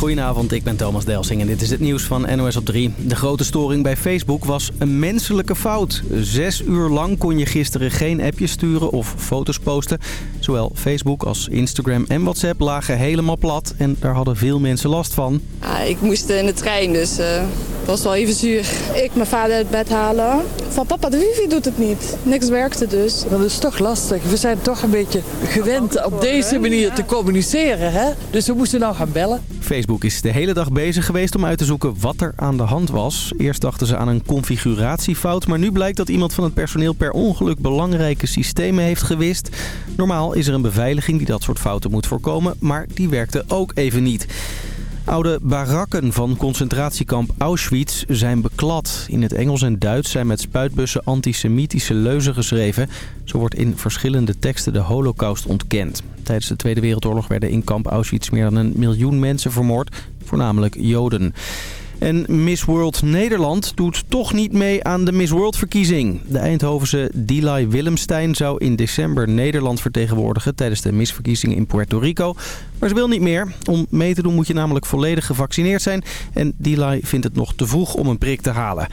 Goedenavond, ik ben Thomas Delsing en dit is het nieuws van NOS op 3. De grote storing bij Facebook was een menselijke fout. Zes uur lang kon je gisteren geen appjes sturen of foto's posten. Zowel Facebook als Instagram en WhatsApp lagen helemaal plat en daar hadden veel mensen last van. Ah, ik moest in de trein, dus uh, dat was wel even zuur. Ik mijn vader uit bed halen. Van papa, de wifi doet het niet. Niks werkte dus. Dat is toch lastig. We zijn toch een beetje gewend op deze manier te communiceren. Hè? Dus we moesten nou gaan bellen. Facebook is de hele dag bezig geweest om uit te zoeken wat er aan de hand was. Eerst dachten ze aan een configuratiefout, maar nu blijkt dat iemand van het personeel per ongeluk belangrijke systemen heeft gewist. Normaal is er een beveiliging die dat soort fouten moet voorkomen, maar die werkte ook even niet. Oude barakken van concentratiekamp Auschwitz zijn beklad. In het Engels en Duits zijn met spuitbussen antisemitische leuzen geschreven. Zo wordt in verschillende teksten de holocaust ontkend. Tijdens de Tweede Wereldoorlog werden in kamp Auschwitz meer dan een miljoen mensen vermoord, voornamelijk Joden. En Miss World Nederland doet toch niet mee aan de Miss World verkiezing. De Eindhovense Delay Willemstein zou in december Nederland vertegenwoordigen tijdens de misverkiezingen in Puerto Rico. Maar ze wil niet meer. Om mee te doen moet je namelijk volledig gevaccineerd zijn. En Delay vindt het nog te vroeg om een prik te halen.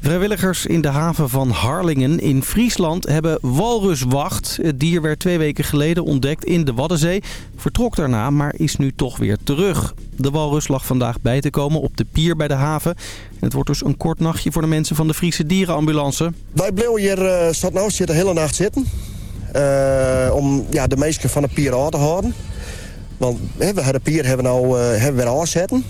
Vrijwilligers in de haven van Harlingen in Friesland hebben walruswacht. Het dier werd twee weken geleden ontdekt in de Waddenzee. Vertrok daarna, maar is nu toch weer terug. De walrus lag vandaag bij te komen op de pier bij de haven. Het wordt dus een kort nachtje voor de mensen van de Friese dierenambulance. Wij bleven hier uh, zat nou zitten de hele nacht zitten. Uh, om ja, de meesten van de pier aan te houden. Want hè, we de pier hebben nou uh, hebben we aanzetten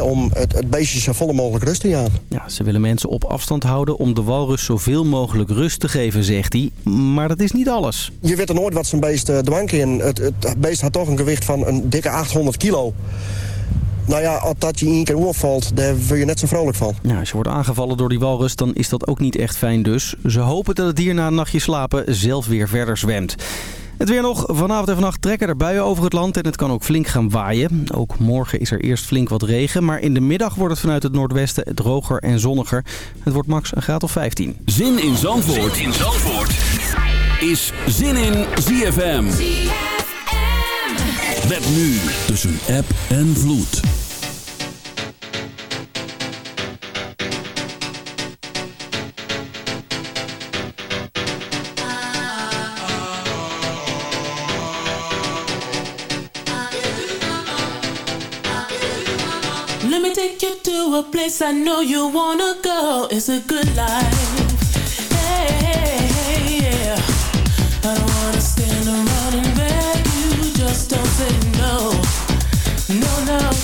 om het, het beestje zo volle mogelijk rust te gaan. Ja, ze willen mensen op afstand houden om de walrus zoveel mogelijk rust te geven, zegt hij. Maar dat is niet alles. Je weet er nooit wat zo'n beest uh, dwank in. Het, het beest had toch een gewicht van een dikke 800 kilo. Nou ja, als dat je één keer opvalt, daar word je net zo vrolijk van. Ja, als je wordt aangevallen door die walrus, dan is dat ook niet echt fijn dus. Ze hopen dat het dier na een nachtje slapen zelf weer verder zwemt. Het weer nog. Vanavond en vannacht trekken er buien over het land en het kan ook flink gaan waaien. Ook morgen is er eerst flink wat regen, maar in de middag wordt het vanuit het noordwesten droger en zonniger. Het wordt max een graad of 15. Zin in Zandvoort, zin in Zandvoort. is Zin in ZFM. ZFM. Met nu tussen app en vloed. A place I know you wanna go. It's a good life. Hey, hey, hey, yeah. I don't wanna stand around and beg you. Just don't say no. No, no.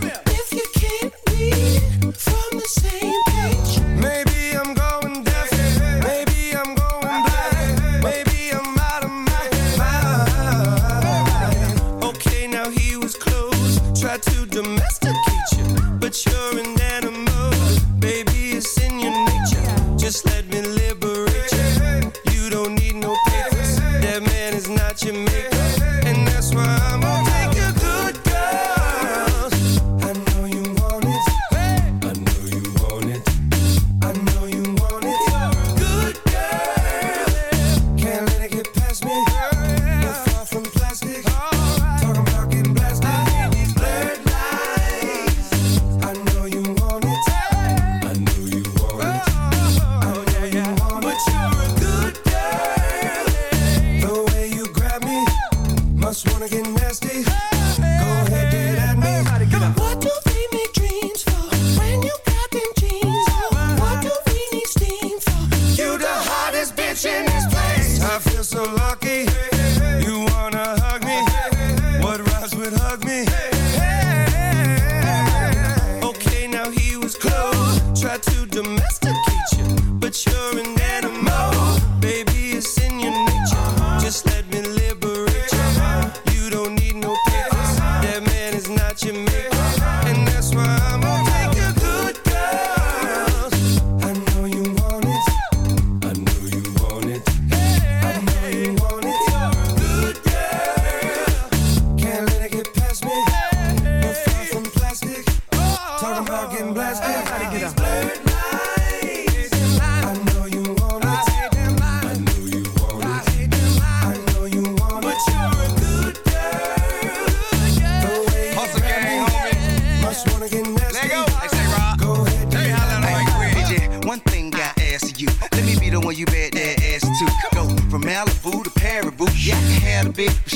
Yeah.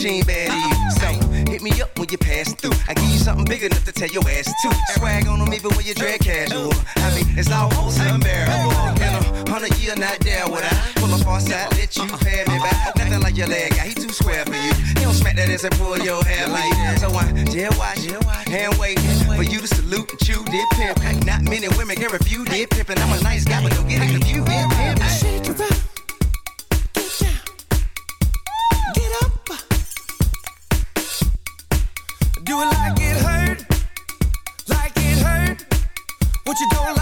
she bad. So hit me up when you pass through. I give you something big enough to tell your ass to. Swag on them even when you drag casual. I mean, it's almost unbearable. In a hundred year, not there would I pull up on side, let you uh-uh. pay me back. Nothing like your leg guy, he too square for you. He don't smack that ass and pull your hair like that. So I dare watch, hand wait for you to salute and chew, dip pimp. Not many women can refuse, did pimp. And I'm a nice guy, but don't get it confused, did pimp. you don't like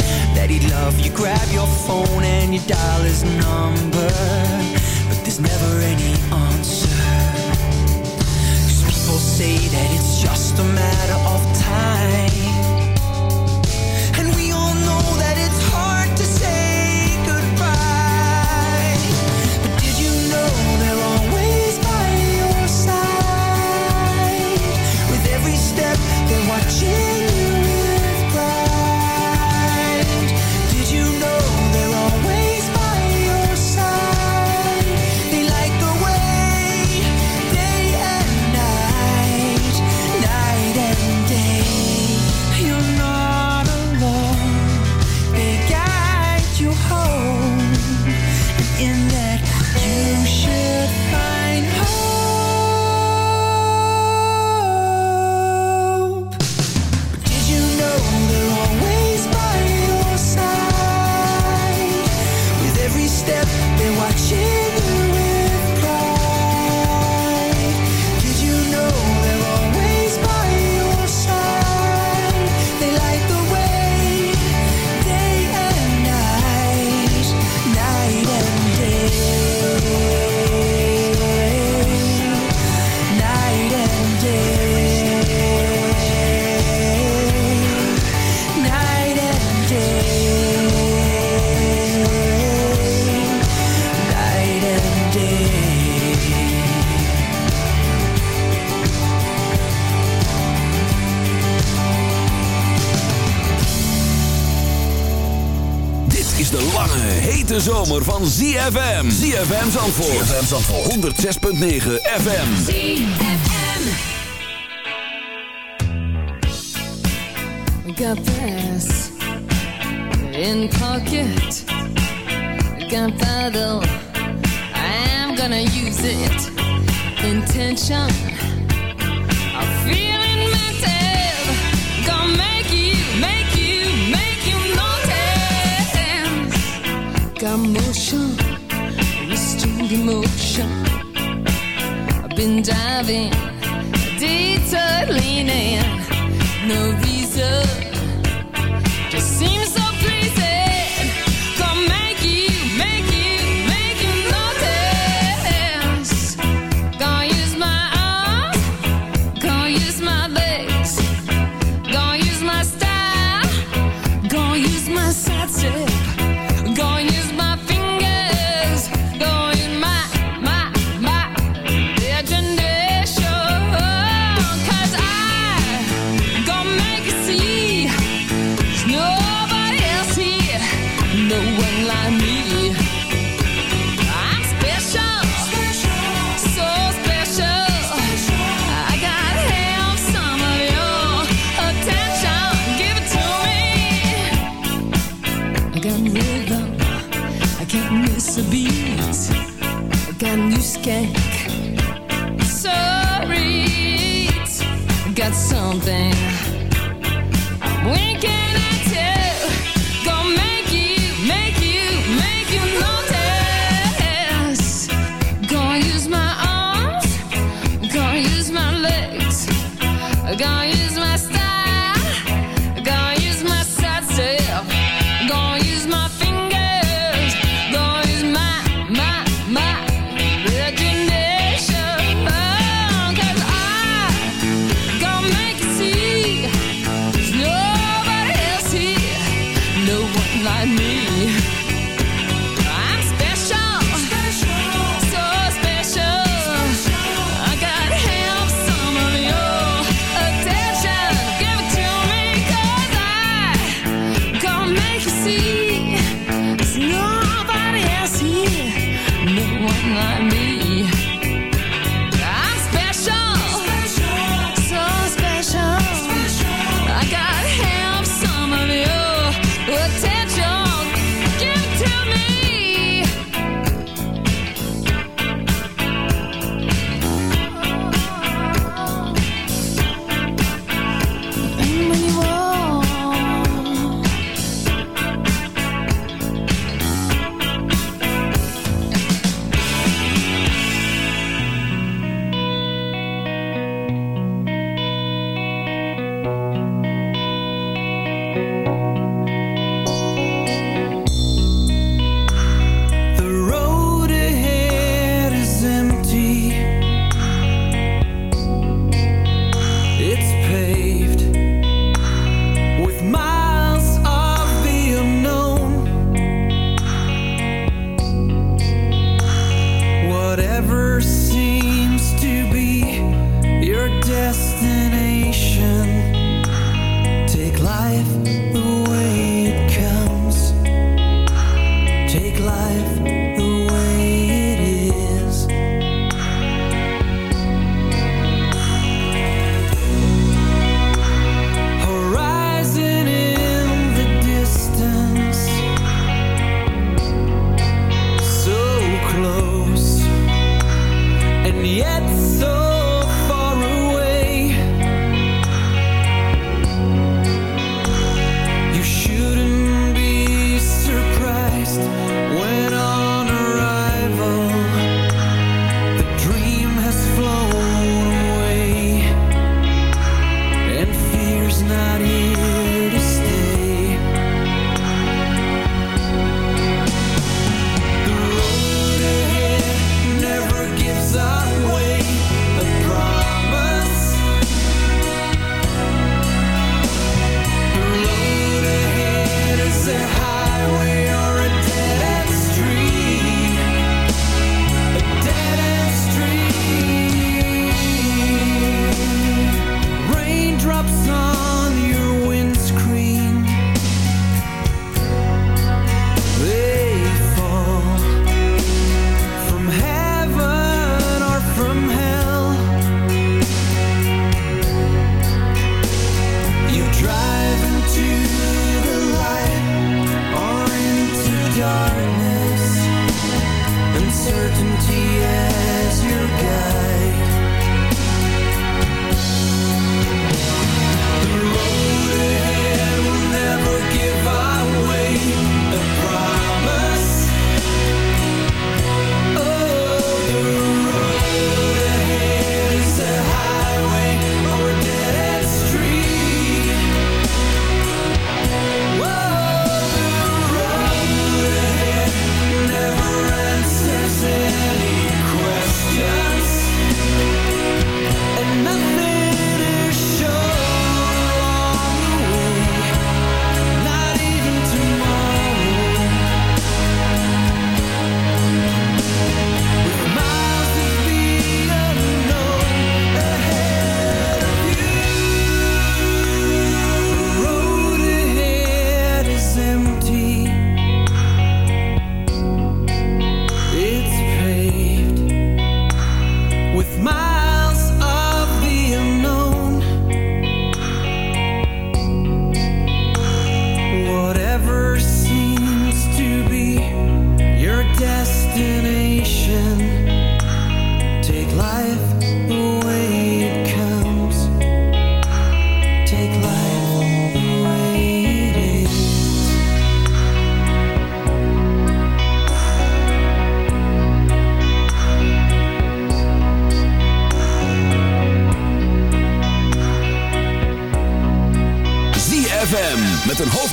that he'd love You. Grab your phone and you dial his number. But there's never any answer. Cause people say that it's just a matter of time. And we all know that it's hard to say goodbye. But did you know they're always by your side? With every step they're watching. Zandvoort. ZFM 106.9 FM.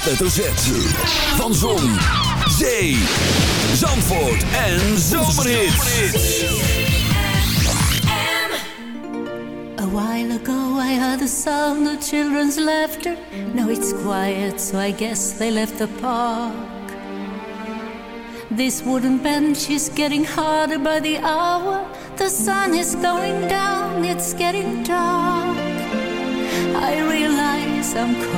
hoofdletter Z. Van Zon, Zee, Zandvoort en A while ago I heard the sound of children's laughter. Now it's quiet, so I guess they left the park. This wooden bench is getting harder by the hour. The sun is going down, it's getting dark. I realize I'm cold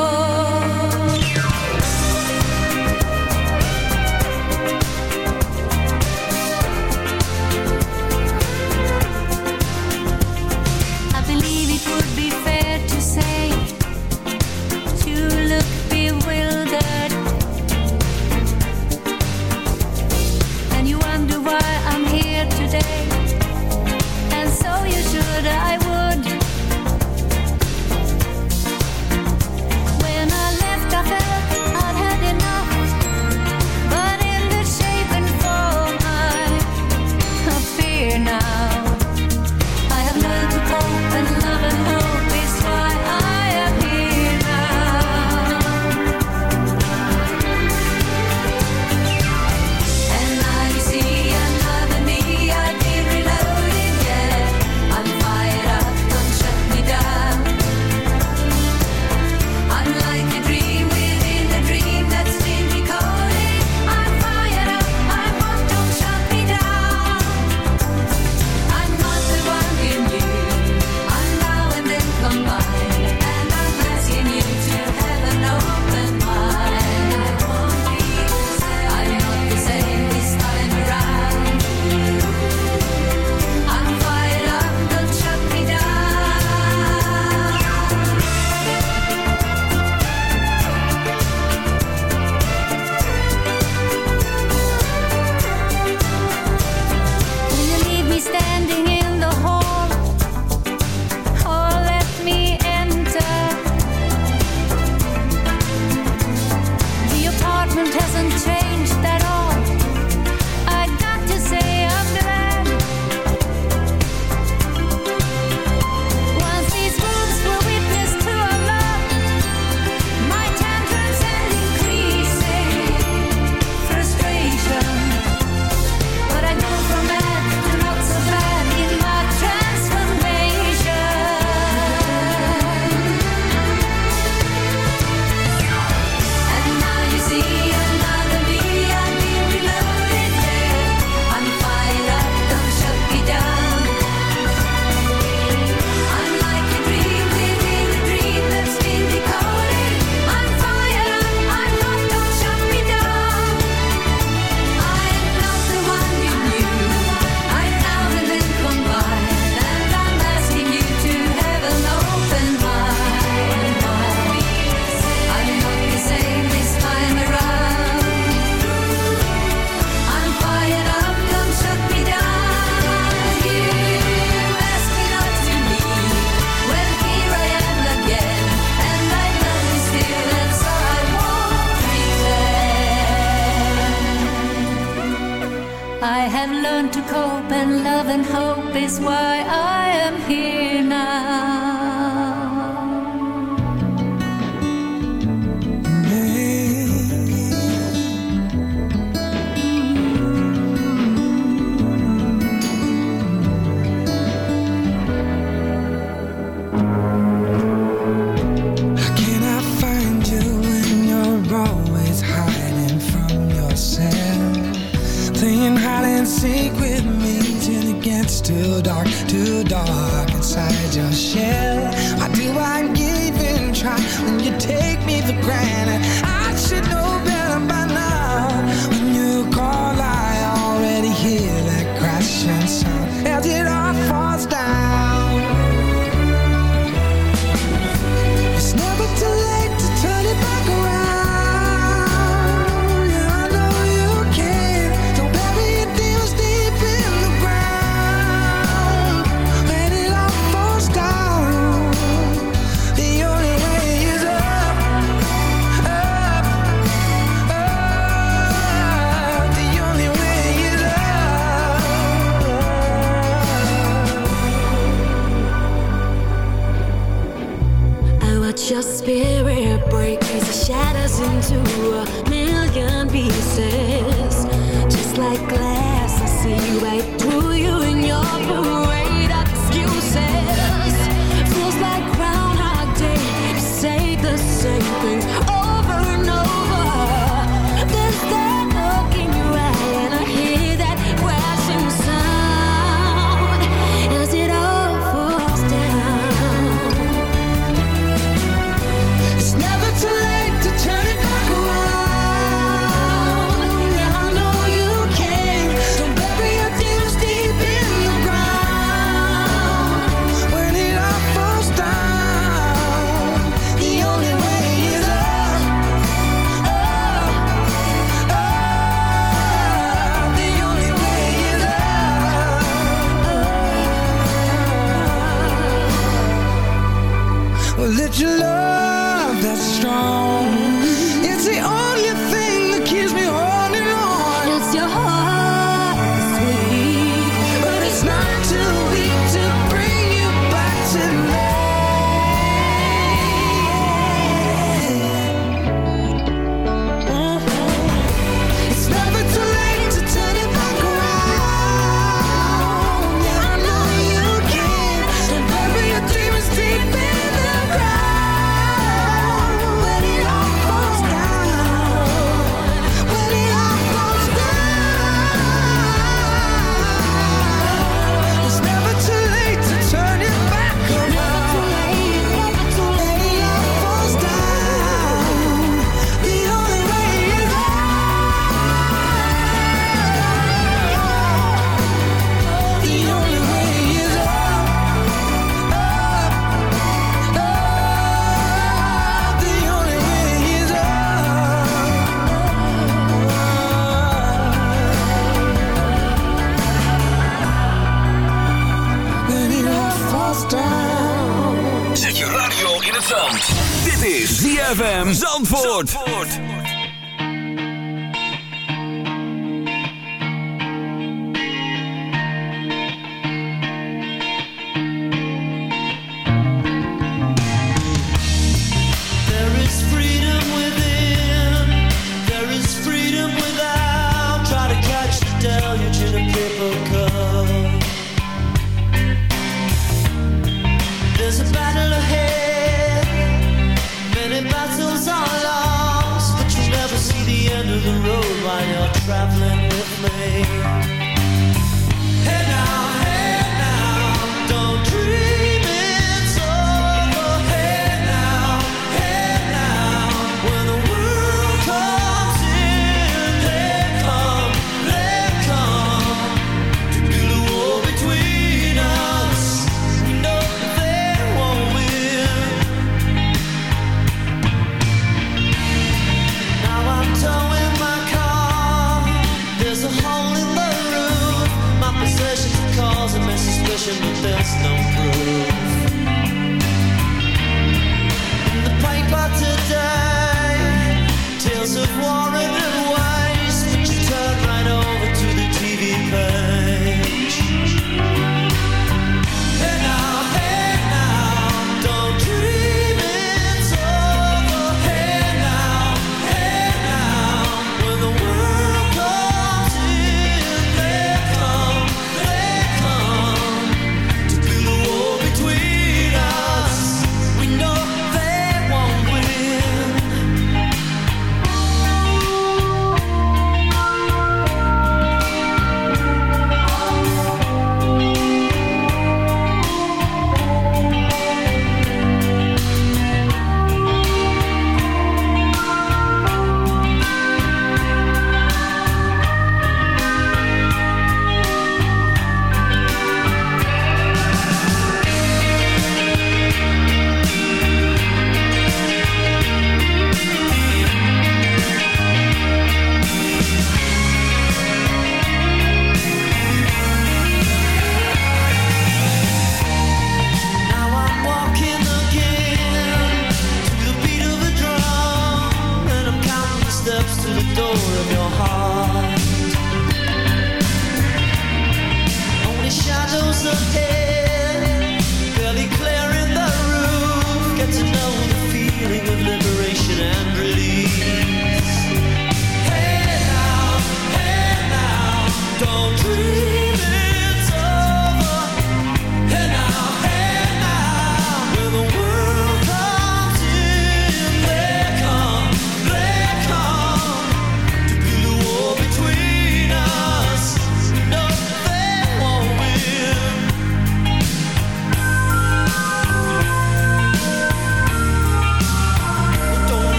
a million pieces. Just like glass, I see right through you your parade of excuses. Feels like Groundhog Day, say the same things. Zandvoort.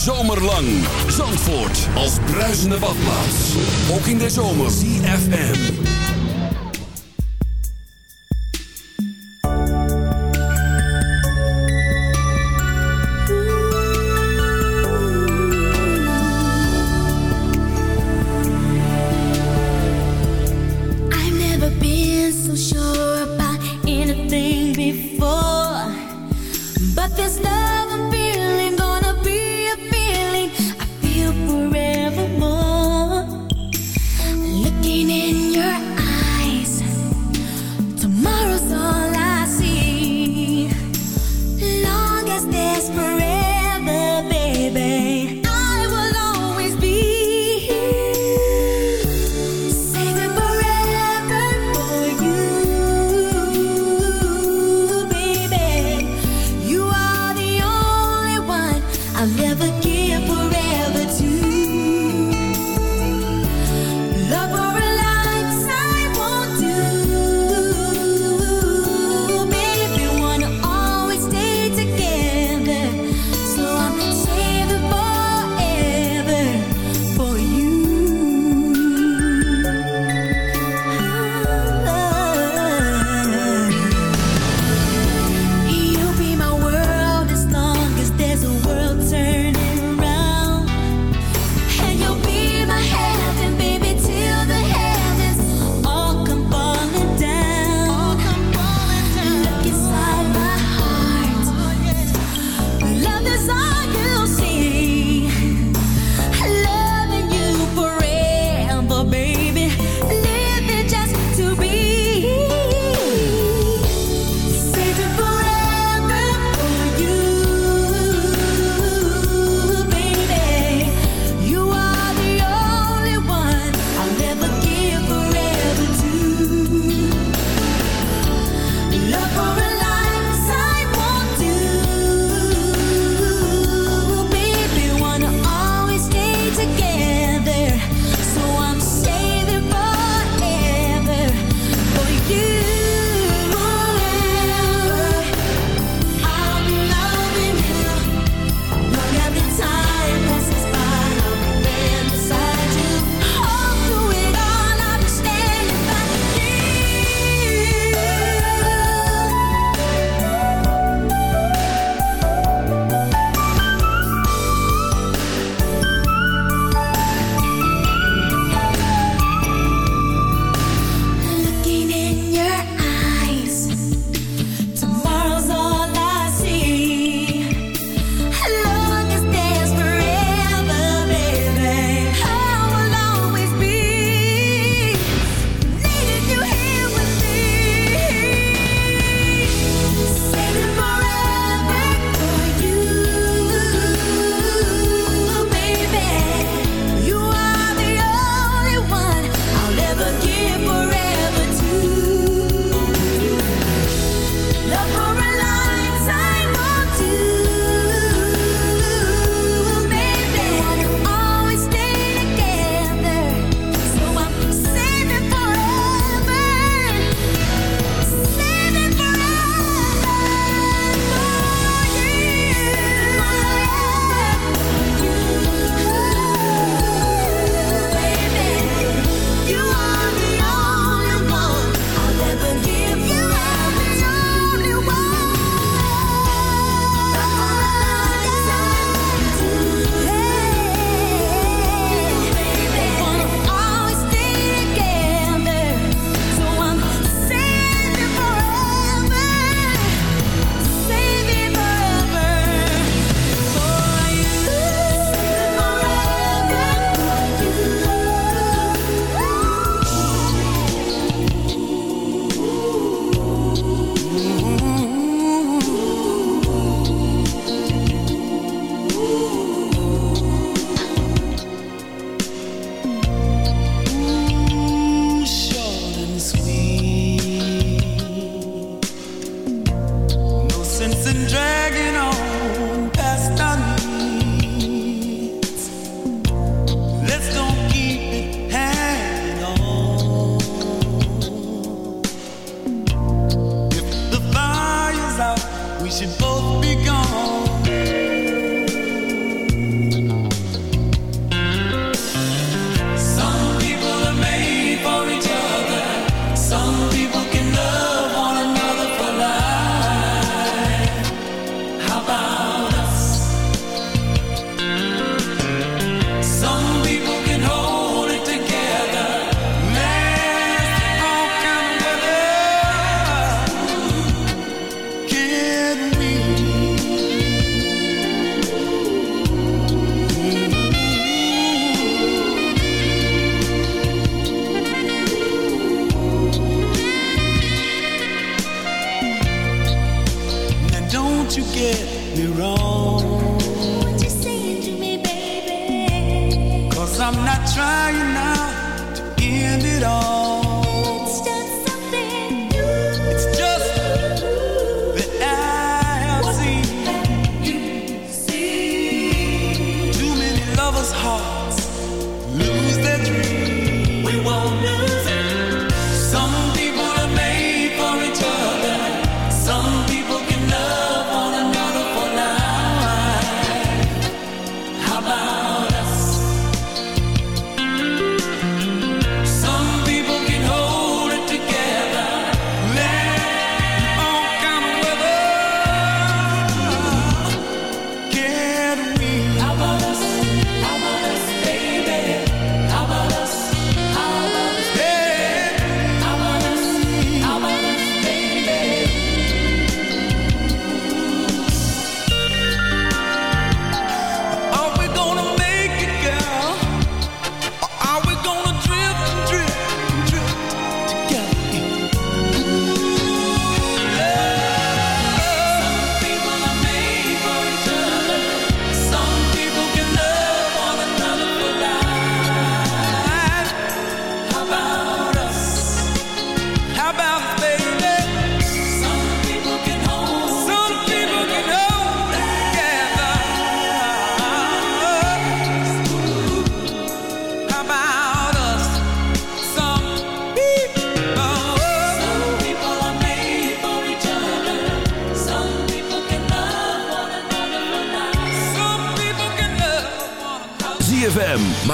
hele zomer lang. Zandvoort als bruisende badplaats. Ook in de zomer. CFM. I've never been so sure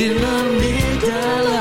in the middle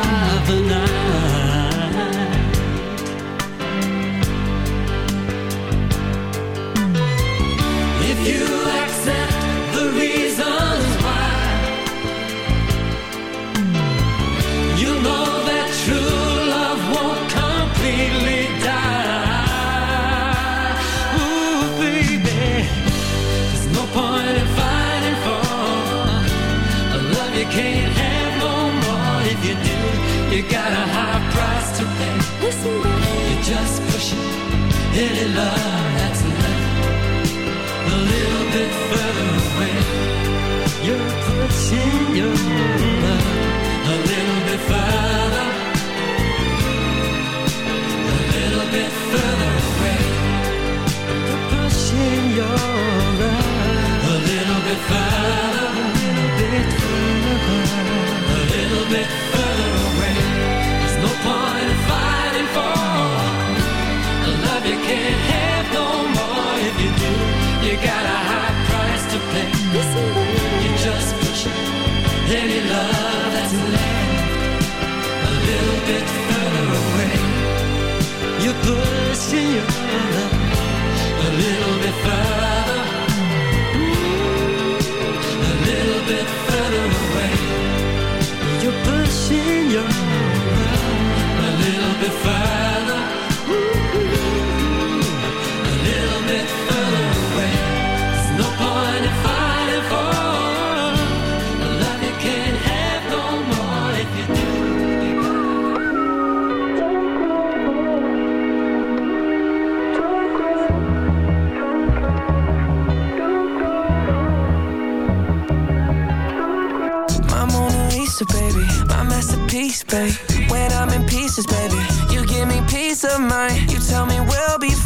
love that's a little bit further away. You're pushing your love a little bit further, a little bit further away. You're pushing your love a little bit further, a little bit further. Got a high price to pay. You just push any love that's left a little bit further away. You're pushing your love a little bit further. A little bit further away. You're pushing your A little bit further.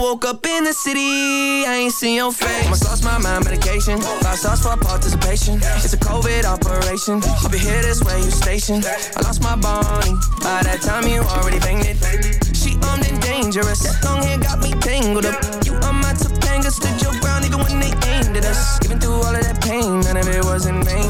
Woke up in the city, I ain't seen your face. Almost lost my mind, medication. Five stars for participation. It's a COVID operation. I'll be here this way, you stationed. I lost my Bonnie. By that time, you already banged it. She armed and dangerous. Long hair got me tangled up. You on my Topanga, stood your ground even when they aimed at us. Even through all of that pain, none of it was in vain.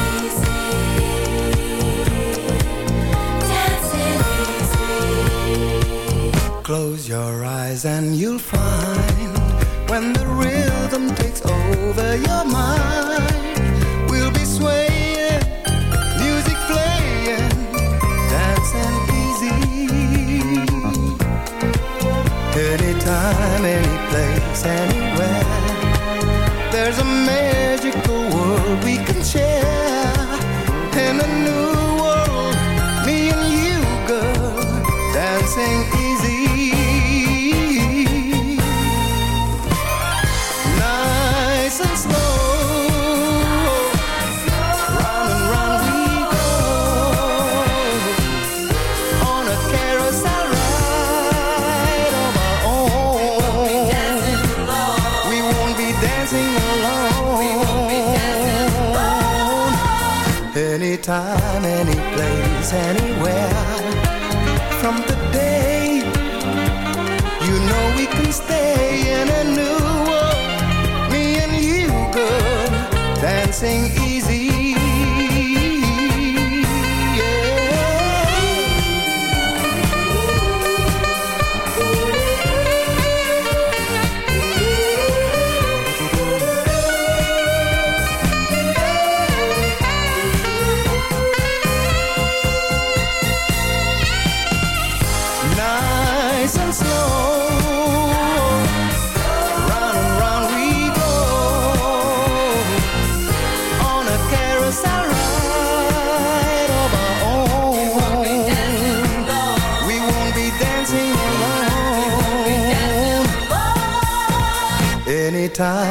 Close your eyes and you'll find when the rhythm takes over your mind, we'll be swaying, music playing, dancing easy. Anytime, any place, anywhere. There's a magical Anytime, any place, anywhere. From today, time